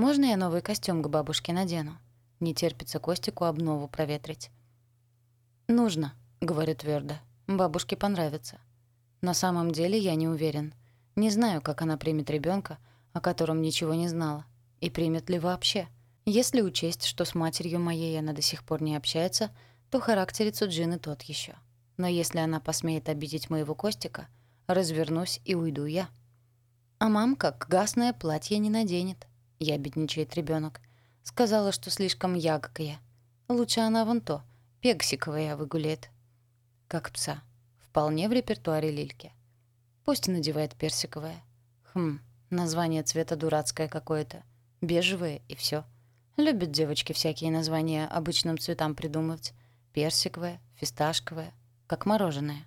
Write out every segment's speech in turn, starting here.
Можно я новый костюм к бабушке надену? Не терпится Костику обнову проветрить. «Нужно», — говорю твердо. «Бабушке понравится». На самом деле я не уверен. Не знаю, как она примет ребенка, о котором ничего не знала. И примет ли вообще. Если учесть, что с матерью моей она до сих пор не общается, то характерец у Джины тот еще. Но если она посмеет обидеть моего Костика, развернусь и уйду я. А мамка гасное платье не наденет. Я бедничает ребенок. Сказала, что слишком ягкая. Лучше она вон то, пегсиковая выгуляет. Как пса. Вполне в репертуаре Лильки. Пусть надевает персиковое. Хм, название цвета дурацкое какое-то. Бежевое и все. Любят девочки всякие названия обычным цветам придумывать. Персиковое, фисташковое, как мороженое.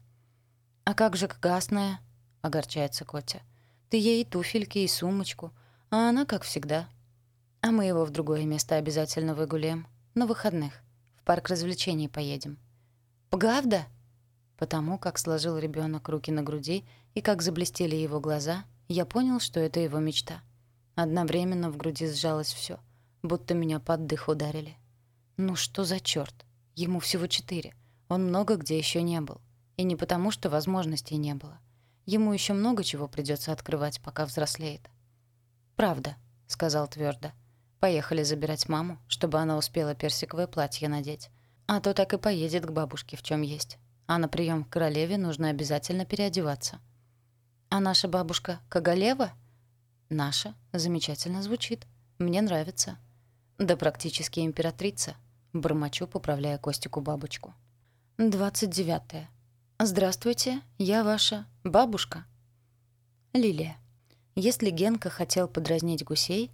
«А как же гасная?» — огорчается Котя. «Ты ей туфельки, и сумочку, а она, как всегда, а мы его в другое место обязательно выгуляем. На выходных. В парк развлечений поедем. «Правда?» Потому как сложил ребенок руки на груди и как заблестели его глаза, я понял, что это его мечта. Одновременно в груди сжалось все, будто меня под дых ударили. Ну что за черт? Ему всего четыре. Он много где еще не был. И не потому, что возможностей не было. Ему еще много чего придется открывать, пока взрослеет. «Правда», — сказал твердо. Поехали забирать маму, чтобы она успела персиковое платье надеть. А то так и поедет к бабушке, в чем есть. А на прием к королеве нужно обязательно переодеваться. А наша бабушка Коголева? Наша. Замечательно звучит. Мне нравится. Да практически императрица. Бормочу, поправляя Костику бабочку. 29. Здравствуйте, я ваша бабушка. Лилия. Если Генка хотел подразнить гусей,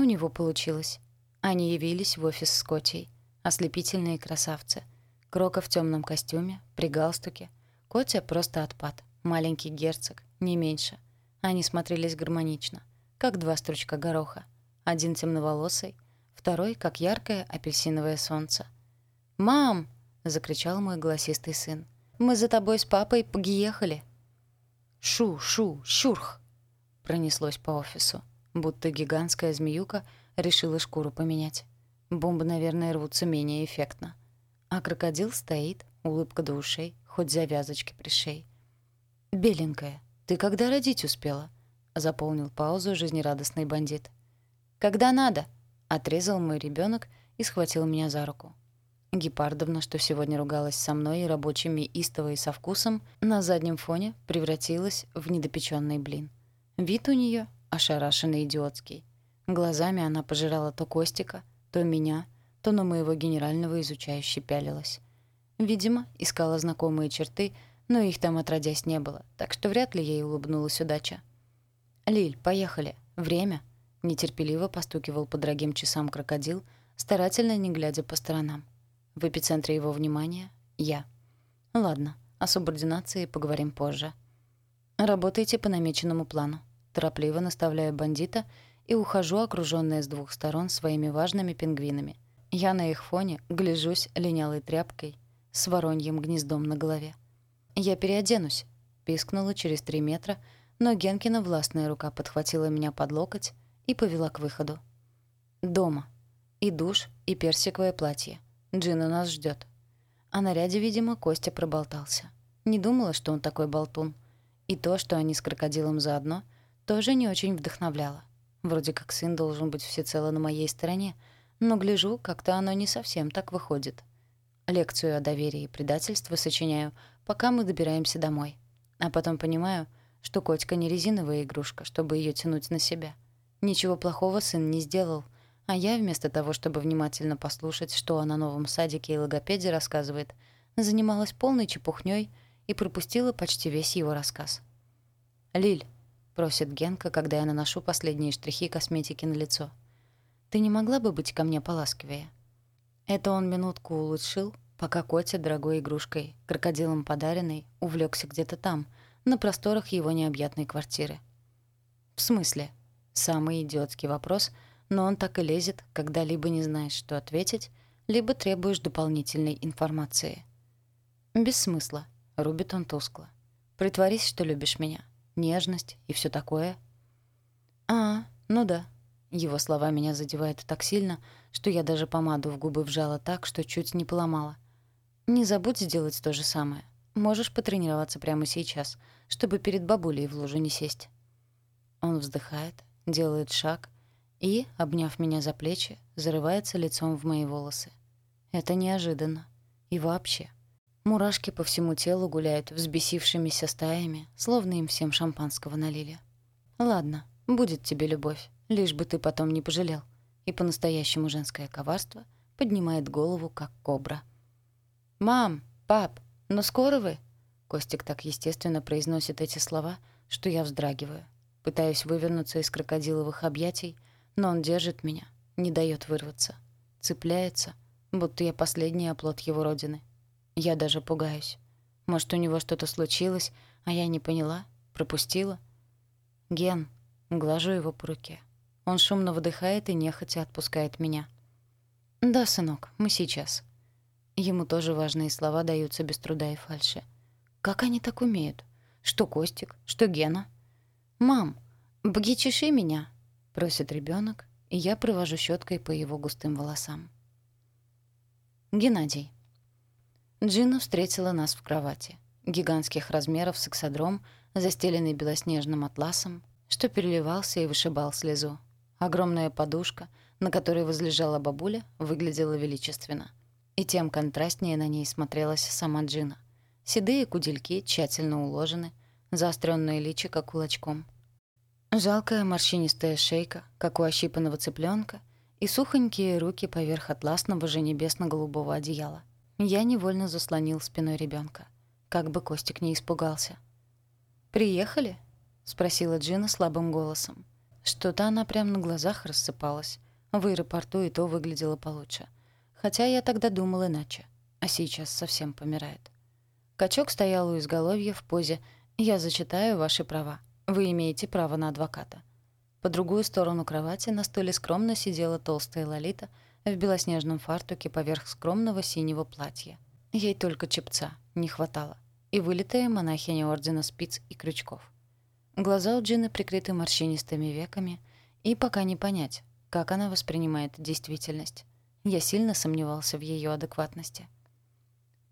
У него получилось. Они явились в офис Котей. Ослепительные красавцы. Крока в темном костюме, при галстуке. Котя просто отпад. Маленький герцог, не меньше. Они смотрелись гармонично, как два стручка гороха. Один темноволосый, второй, как яркое апельсиновое солнце. «Мам!» — закричал мой голосистый сын. «Мы за тобой с папой погиехали!» «Шу, шу, щурх!» — пронеслось по офису будто гигантская змеюка решила шкуру поменять. Бомбы, наверное, рвутся менее эффектно. А крокодил стоит, улыбка до ушей, хоть завязочки при шее. «Беленькая, ты когда родить успела?» — заполнил паузу жизнерадостный бандит. «Когда надо!» — отрезал мой ребенок и схватил меня за руку. Гепардовна, что сегодня ругалась со мной и рабочими истово и со вкусом, на заднем фоне превратилась в недопечённый блин. Вид у неё ошарашенный идиотский. Глазами она пожирала то Костика, то меня, то на моего генерального изучающе пялилась. Видимо, искала знакомые черты, но их там отродясь не было, так что вряд ли ей улыбнулась удача. «Лиль, поехали. Время!» — нетерпеливо постукивал по дорогим часам крокодил, старательно не глядя по сторонам. В эпицентре его внимания — я. «Ладно, о субординации поговорим позже. Работайте по намеченному плану торопливо наставляю бандита и ухожу, окружённая с двух сторон своими важными пингвинами. Я на их фоне гляжусь линялой тряпкой с вороньим гнездом на голове. «Я переоденусь», — пискнула через три метра, но Генкина властная рука подхватила меня под локоть и повела к выходу. «Дома. И душ, и персиковое платье. Джин у нас ждёт». О наряде, видимо, Костя проболтался. Не думала, что он такой болтун. И то, что они с крокодилом заодно — тоже не очень вдохновляло. Вроде как сын должен быть всецело на моей стороне, но гляжу, как-то оно не совсем так выходит. Лекцию о доверии и предательстве сочиняю, пока мы добираемся домой. А потом понимаю, что котика не резиновая игрушка, чтобы ее тянуть на себя. Ничего плохого сын не сделал, а я вместо того, чтобы внимательно послушать, что о новом садике и логопеде рассказывает, занималась полной чепухнёй и пропустила почти весь его рассказ. «Лиль, просит Генка, когда я наношу последние штрихи косметики на лицо. «Ты не могла бы быть ко мне поласкивее?» Это он минутку улучшил, пока Котя дорогой игрушкой, крокодилом подаренной, увлекся где-то там, на просторах его необъятной квартиры. «В смысле?» Самый идиотский вопрос, но он так и лезет, когда либо не знаешь, что ответить, либо требуешь дополнительной информации. Без смысла, рубит он тускло. Притворись, что любишь меня. Нежность и все такое. А, ну да. Его слова меня задевают так сильно, что я даже помаду в губы вжала так, что чуть не поломала. Не забудь сделать то же самое. Можешь потренироваться прямо сейчас, чтобы перед бабулей в лужу не сесть. Он вздыхает, делает шаг и, обняв меня за плечи, зарывается лицом в мои волосы. Это неожиданно. И вообще. Мурашки по всему телу гуляют взбесившимися стаями, словно им всем шампанского налили. Ладно, будет тебе любовь, лишь бы ты потом не пожалел. И по-настоящему женское коварство поднимает голову, как кобра. «Мам! Пап! Ну скоро вы?» Костик так естественно произносит эти слова, что я вздрагиваю. Пытаюсь вывернуться из крокодиловых объятий, но он держит меня, не дает вырваться. Цепляется, будто я последний оплот его родины. Я даже пугаюсь. Может, у него что-то случилось, а я не поняла, пропустила? Ген, глажу его по руке. Он шумно выдыхает и нехотя отпускает меня. «Да, сынок, мы сейчас». Ему тоже важные слова даются без труда и фальши. Как они так умеют? Что Костик, что Гена? «Мам, бги чеши меня», — просит ребенок, и я провожу щеткой по его густым волосам. Геннадий. Джина встретила нас в кровати. Гигантских размеров сексодром, застеленный белоснежным атласом, что переливался и вышибал слезу. Огромная подушка, на которой возлежала бабуля, выглядела величественно. И тем контрастнее на ней смотрелась сама Джина. Седые кудельки тщательно уложены, заострённое личико кулачком. Жалкая морщинистая шейка, как у ощипанного цыпленка, и сухонькие руки поверх атласного же небесно-голубого одеяла. Я невольно заслонил спиной ребенка, как бы Костик не испугался. «Приехали?» — спросила Джина слабым голосом. Что-то она прямо на глазах рассыпалась. В аэропорту и то выглядело получше. Хотя я тогда думал иначе, а сейчас совсем помирает. Качок стоял у изголовья в позе «Я зачитаю ваши права. Вы имеете право на адвоката». По другую сторону кровати на стуле скромно сидела толстая Лолита — в белоснежном фартуке поверх скромного синего платья. Ей только чепца не хватало. И вылитая монахиня ордена спиц и крючков. Глаза у Джины прикрыты морщинистыми веками, и пока не понять, как она воспринимает действительность. Я сильно сомневался в ее адекватности.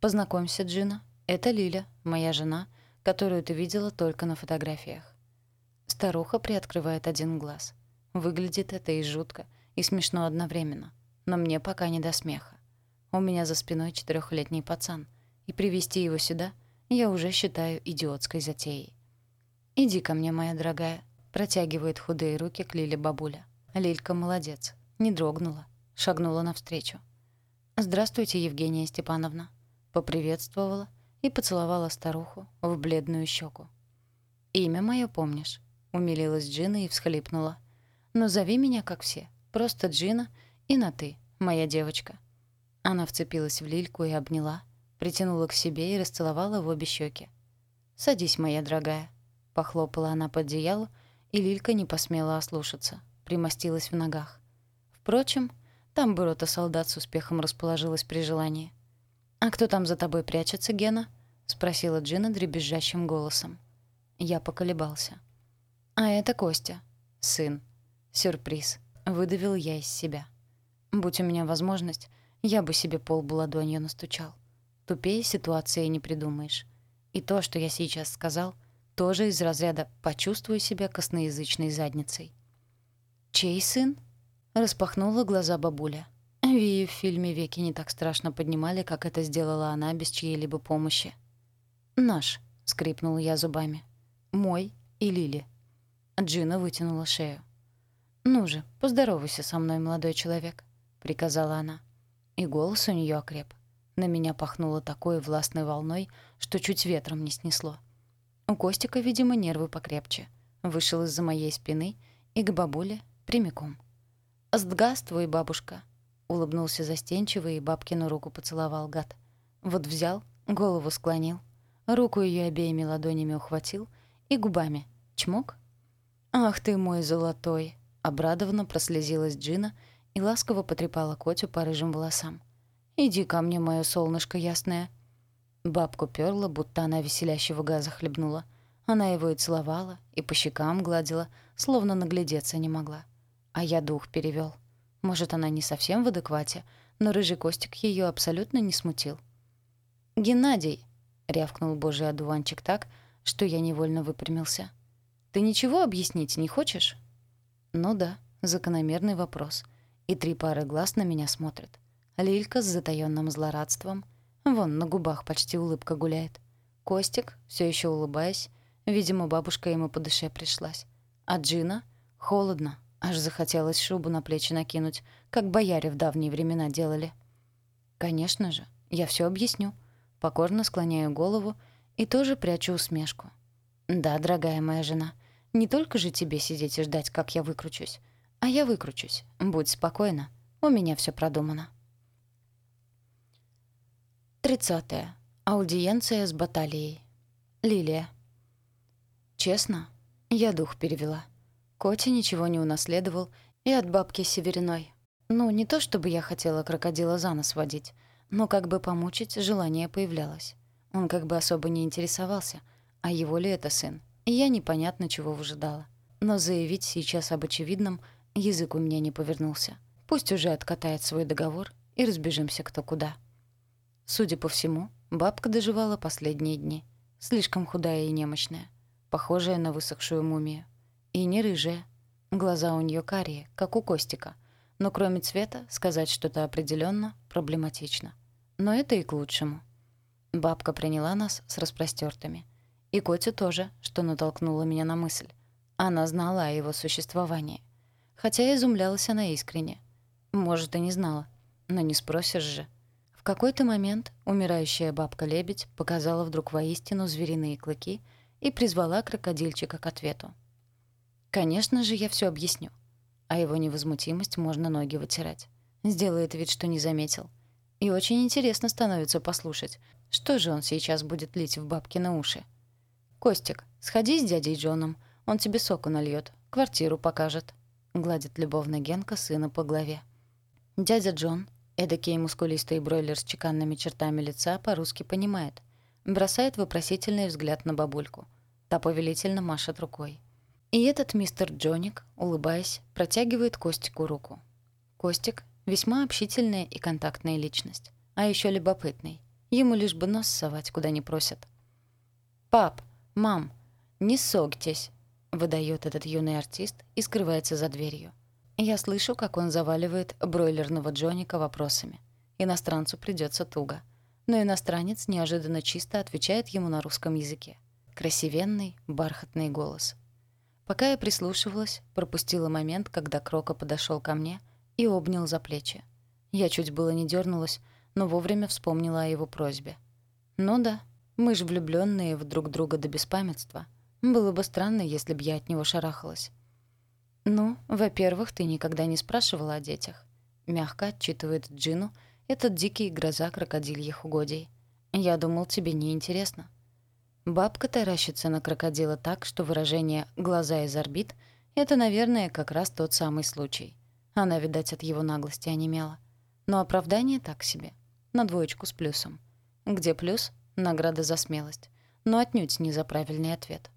«Познакомься, Джина. Это Лиля, моя жена, которую ты видела только на фотографиях». Старуха приоткрывает один глаз. Выглядит это и жутко, и смешно одновременно но мне пока не до смеха. У меня за спиной четырехлетний пацан, и привести его сюда я уже считаю идиотской затеей. «Иди ко мне, моя дорогая», — протягивает худые руки к Лиле бабуля. Лилька молодец, не дрогнула, шагнула навстречу. «Здравствуйте, Евгения Степановна», — поприветствовала и поцеловала старуху в бледную щеку. «Имя мое помнишь?» — умилилась Джина и всхлипнула. «Но зови меня, как все, просто Джина — и на «ты», моя девочка». Она вцепилась в Лильку и обняла, притянула к себе и расцеловала в обе щеки. «Садись, моя дорогая», — похлопала она под одеяло, и Лилька не посмела ослушаться, примостилась в ногах. Впрочем, там бы рота солдат с успехом расположилась при желании. «А кто там за тобой прячется, Гена?» — спросила Джина дребезжащим голосом. Я поколебался. «А это Костя, сын. Сюрприз», — выдавил я из себя. Будь у меня возможность, я бы себе полбу ладонью настучал. Тупее ситуации не придумаешь. И то, что я сейчас сказал, тоже из разряда «почувствую себя косноязычной задницей». «Чей сын?» — распахнула глаза бабуля. Вии в фильме веки не так страшно поднимали, как это сделала она без чьей-либо помощи. «Наш», — скрипнула я зубами. «Мой и Лили». Джина вытянула шею. «Ну же, поздоровайся со мной, молодой человек». — приказала она. И голос у нее окреп. На меня пахнуло такой властной волной, что чуть ветром не снесло. У Костика, видимо, нервы покрепче. Вышел из-за моей спины и к бабуле прямиком. «Здравствуй, бабушка!» — улыбнулся застенчиво и бабкину руку поцеловал гад. Вот взял, голову склонил, руку ее обеими ладонями ухватил и губами чмок. «Ах ты мой золотой!» — обрадованно прослезилась Джина — и ласково потрепала Котю по рыжим волосам. Иди ко мне, моё солнышко ясное». Бабку пёрла, будто она веселящего газа хлебнула. Она его и целовала, и по щекам гладила, словно наглядеться не могла. А я дух перевёл. Может, она не совсем в адеквате, но рыжий Костик её абсолютно не смутил. «Геннадий!» — рявкнул божий одуванчик так, что я невольно выпрямился. «Ты ничего объяснить не хочешь?» «Ну да, закономерный вопрос. И три пары глаз на меня смотрят. Лилька с затаённым злорадством. Вон, на губах почти улыбка гуляет. Костик, все еще улыбаясь, видимо, бабушка ему по душе пришлась. А Джина? Холодно, аж захотелось шубу на плечи накинуть, как бояре в давние времена делали. «Конечно же, я все объясню», Покорно склоняю голову и тоже прячу усмешку. «Да, дорогая моя жена, не только же тебе сидеть и ждать, как я выкручусь. А я выкручусь. Будь спокойна. У меня все продумано». Тридцатое. Аудиенция с баталией. Лилия. Честно, я дух перевела. Котя ничего не унаследовал и от бабки Севериной. Ну, не то чтобы я хотела крокодила за нос водить, но как бы помучить желание появлялось. Он как бы особо не интересовался, а его ли это сын, и я непонятно чего выжидала. Но заявить сейчас об очевидном язык у меня не повернулся. Пусть уже откатает свой договор и разбежимся кто куда. Судя по всему, бабка доживала последние дни. Слишком худая и немощная, похожая на высохшую мумию. И не рыжая. Глаза у нее карие, как у Костика — но кроме цвета сказать что-то определенно проблематично. Но это и к лучшему. Бабка приняла нас с распростертыми. И Котю тоже, что натолкнуло меня на мысль. Она знала о его существовании. Хотя изумлялась она искренне. Может, и не знала. Но не спросишь же. В какой-то момент умирающая бабка-лебедь показала вдруг воистину звериные клыки и призвала крокодильчика к ответу. «Конечно же, я все объясню а его невозмутимость можно ноги вытирать. Сделает вид, что не заметил. И очень интересно становится послушать, что же он сейчас будет лить в бабки на уши. «Костик, сходи с дядей Джоном, он тебе соку нальет, квартиру покажет», — гладит любовно Генка сына по голове. Дядя Джон, эдакий мускулистый бройлер с чеканными чертами лица, по-русски понимает. Бросает вопросительный взгляд на бабульку. Та повелительно машет рукой. И этот мистер Джоник, улыбаясь, протягивает Костику руку. Костик — весьма общительная и контактная личность, а еще любопытный. Ему лишь бы нос совать, куда не просят. «Пап, мам, не согтесь!» — выдает этот юный артист и скрывается за дверью. Я слышу, как он заваливает бройлерного Джоника вопросами. Иностранцу придется туго. Но иностранец неожиданно чисто отвечает ему на русском языке. Красивенный, бархатный голос — Пока я прислушивалась, пропустила момент, когда Крока подошел ко мне и обнял за плечи. Я чуть было не дернулась, но вовремя вспомнила о его просьбе. «Ну да, мы же влюбленные в друг друга до беспамятства. Было бы странно, если б я от него шарахалась». «Ну, во-первых, ты никогда не спрашивала о детях», — мягко отчитывает Джину этот дикий гроза крокодильих угодий. «Я думал, тебе не интересно. Бабка таращится на крокодила так, что выражение «глаза из орбит» — это, наверное, как раз тот самый случай. Она, видать, от его наглости онемела. Но оправдание так себе. На двоечку с плюсом. Где плюс? Награда за смелость. Но отнюдь не за правильный ответ.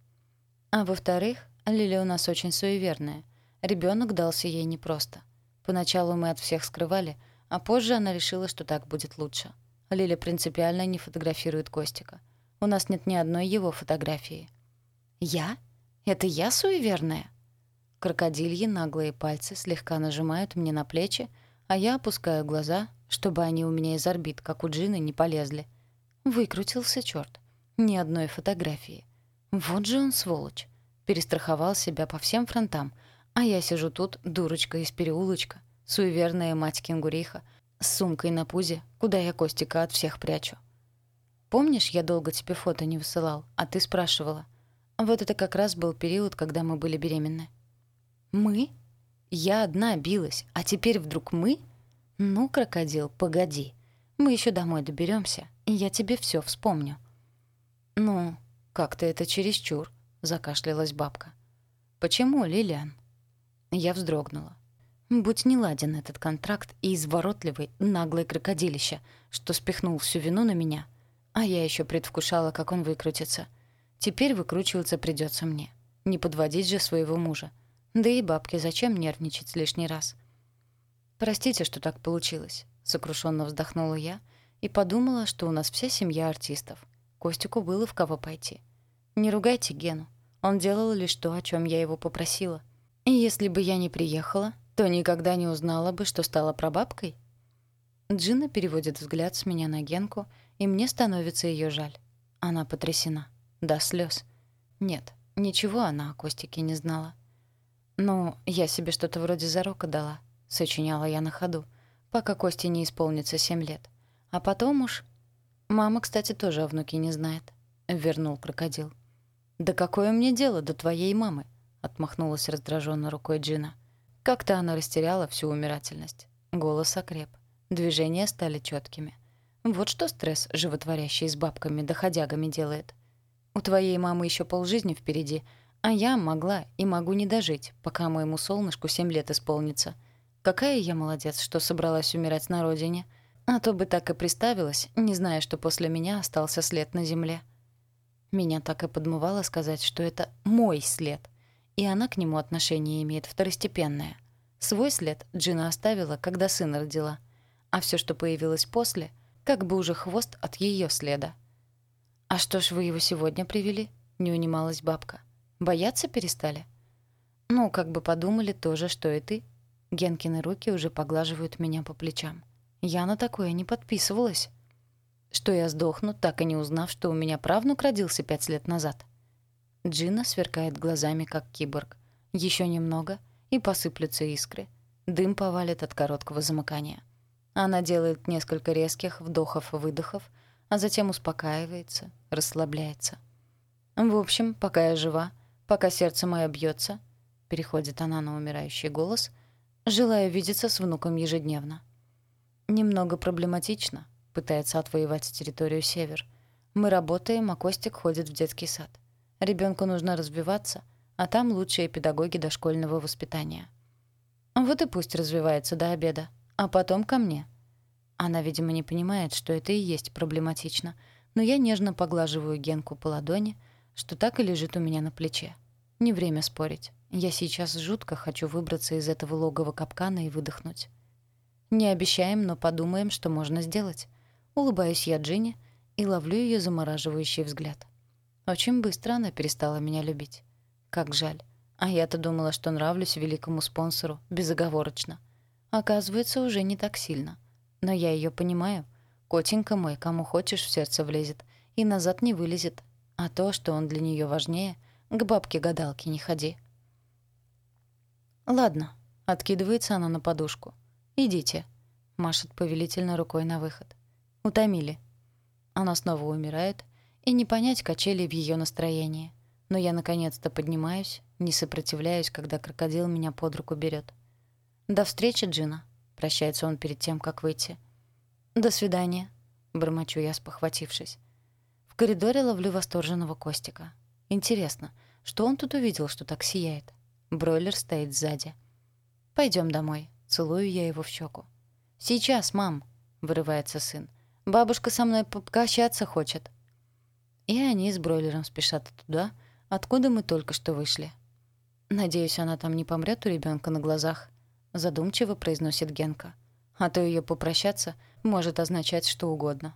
А во-вторых, Лили у нас очень суеверная. Ребенок дался ей непросто. Поначалу мы от всех скрывали, а позже она решила, что так будет лучше. Лиля принципиально не фотографирует Костика — у нас нет ни одной его фотографии. Я? Это я суеверная? Крокодильи наглые пальцы слегка нажимают мне на плечи, а я опускаю глаза, чтобы они у меня из орбит, как у Джины, не полезли. Выкрутился черт. Ни одной фотографии. Вот же он сволочь. Перестраховал себя по всем фронтам, а я сижу тут, дурочка из переулочка, суеверная мать кенгуриха, с сумкой на пузе, куда я Костика от всех прячу. Помнишь, я долго тебе фото не высылал, а ты спрашивала? Вот это как раз был период, когда мы были беременны. Мы? Я одна билась, а теперь вдруг мы? Ну, крокодил, погоди. Мы еще домой доберемся, и я тебе все вспомню. Ну, как-то это чересчур, закашлялась бабка. Почему, Лилиан? Я вздрогнула. Будь не ладен этот контракт и изворотливый, наглый крокодилище, что спихнул всю вину на меня. А я еще предвкушала, как он выкрутится. Теперь выкручиваться придется мне. Не подводить же своего мужа. Да и бабке зачем нервничать лишний раз? «Простите, что так получилось», — сокрушенно вздохнула я и подумала, что у нас вся семья артистов. Костику было в кого пойти. «Не ругайте Гену. Он делал лишь то, о чем я его попросила. И если бы я не приехала, то никогда не узнала бы, что стала прабабкой. Джина переводит взгляд с меня на Генку, и мне становится ее жаль. Она потрясена. До слез. Нет, ничего она о Костике не знала. «Ну, я себе что-то вроде зарока дала», — сочиняла я на ходу, пока Косте не исполнится семь лет. А потом уж... Мама, кстати, тоже о внуке не знает. Вернул крокодил. «Да какое мне дело до твоей мамы?» — отмахнулась раздраженно рукой Джина. Как-то она растеряла всю умирательность. Голос окреп. Движения стали четкими. Вот что стресс, животворящий с бабками доходягами, делает. У твоей мамы еще полжизни впереди, а я могла и могу не дожить, пока моему солнышку семь лет исполнится. Какая я молодец, что собралась умирать на родине. А то бы так и приставилась, не зная, что после меня остался след на земле. Меня так и подмывало сказать, что это мой след — и она к нему отношение имеет второстепенное. Свой след Джина оставила, когда сына родила, а все, что появилось после, как бы уже хвост от ее следа. «А что ж вы его сегодня привели?» — не унималась бабка. «Бояться перестали?» «Ну, как бы подумали тоже, что и ты». Генкины руки уже поглаживают меня по плечам. Я на такое не подписывалась. Что я сдохну, так и не узнав, что у меня правнук родился пять лет назад. Джина сверкает глазами, как киборг. Еще немного, и посыплются искры. Дым повалит от короткого замыкания. Она делает несколько резких вдохов-выдохов, а затем успокаивается, расслабляется. «В общем, пока я жива, пока сердце мое бьется, переходит она на умирающий голос, желаю видеться с внуком ежедневно. Немного проблематично, пытается отвоевать территорию север. Мы работаем, а Костик ходит в детский сад. Ребенку нужно развиваться, а там лучшие педагоги дошкольного воспитания. Вот и пусть развивается до обеда, а потом ко мне. Она, видимо, не понимает, что это и есть проблематично, но я нежно поглаживаю Генку по ладони, что так и лежит у меня на плече. Не время спорить. Я сейчас жутко хочу выбраться из этого логова капкана и выдохнуть. Не обещаем, но подумаем, что можно сделать. Улыбаюсь я Джинни и ловлю ее замораживающий взгляд. Очень быстро она перестала меня любить. Как жаль. А я-то думала, что нравлюсь великому спонсору безоговорочно. Оказывается, уже не так сильно. Но я ее понимаю. Котенька мой, кому хочешь, в сердце влезет. И назад не вылезет. А то, что он для нее важнее, к бабке-гадалке не ходи. «Ладно», — откидывается она на подушку. «Идите», — машет повелительно рукой на выход. «Утомили». Она снова умирает, и не понять качели в ее настроении. Но я наконец-то поднимаюсь, не сопротивляюсь, когда крокодил меня под руку берет. «До встречи, Джина», — прощается он перед тем, как выйти. «До свидания», — бормочу я, спохватившись. В коридоре ловлю восторженного Костика. Интересно, что он тут увидел, что так сияет? Бройлер стоит сзади. Пойдем домой», — целую я его в щеку. «Сейчас, мам», — вырывается сын. «Бабушка со мной покачаться хочет». И они с бройлером спешат туда, откуда мы только что вышли. «Надеюсь, она там не помрет у ребенка на глазах», — задумчиво произносит Генка. «А то ее попрощаться может означать что угодно».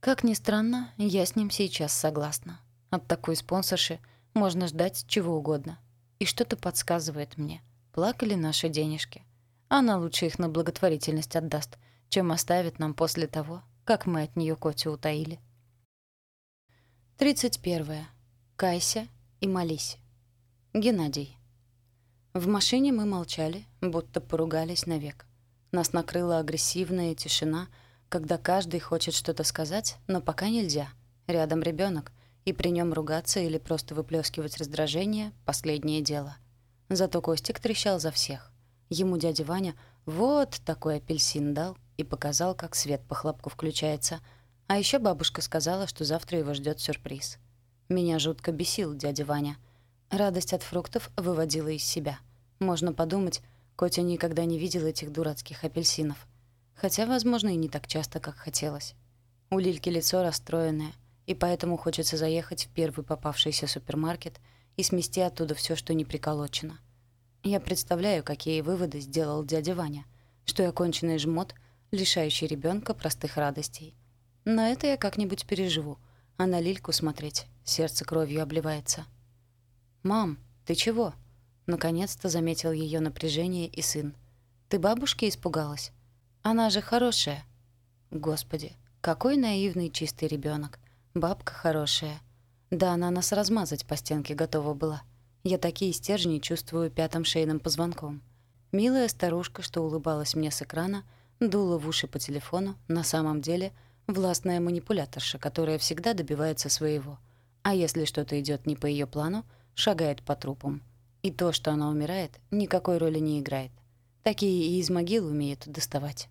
Как ни странно, я с ним сейчас согласна. От такой спонсорши можно ждать чего угодно. И что-то подсказывает мне. Плакали наши денежки. Она лучше их на благотворительность отдаст, чем оставит нам после того, как мы от нее Котю утаили. 31. Кайся и молись. Геннадий. В машине мы молчали, будто поругались навек. Нас накрыла агрессивная тишина, когда каждый хочет что-то сказать, но пока нельзя. Рядом ребенок, и при нем ругаться или просто выплескивать раздражение — последнее дело. Зато Костик трещал за всех. Ему дядя Ваня вот такой апельсин дал и показал, как свет по хлопку включается — а еще бабушка сказала, что завтра его ждет сюрприз. Меня жутко бесил дядя Ваня. Радость от фруктов выводила из себя. Можно подумать, Котя никогда не видел этих дурацких апельсинов. Хотя, возможно, и не так часто, как хотелось. У Лильки лицо расстроенное, и поэтому хочется заехать в первый попавшийся супермаркет и смести оттуда все, что не приколочено. Я представляю, какие выводы сделал дядя Ваня, что я конченый жмот, лишающий ребенка простых радостей. Но это я как-нибудь переживу, а на Лильку смотреть сердце кровью обливается. «Мам, ты чего?» Наконец-то заметил ее напряжение и сын. «Ты бабушки испугалась? Она же хорошая». «Господи, какой наивный чистый ребенок. Бабка хорошая. Да она нас размазать по стенке готова была. Я такие стержни чувствую пятым шейным позвонком. Милая старушка, что улыбалась мне с экрана, дула в уши по телефону, на самом деле властная манипуляторша, которая всегда добивается своего. А если что-то идет не по ее плану, шагает по трупам. И то, что она умирает, никакой роли не играет. Такие и из могил умеют доставать.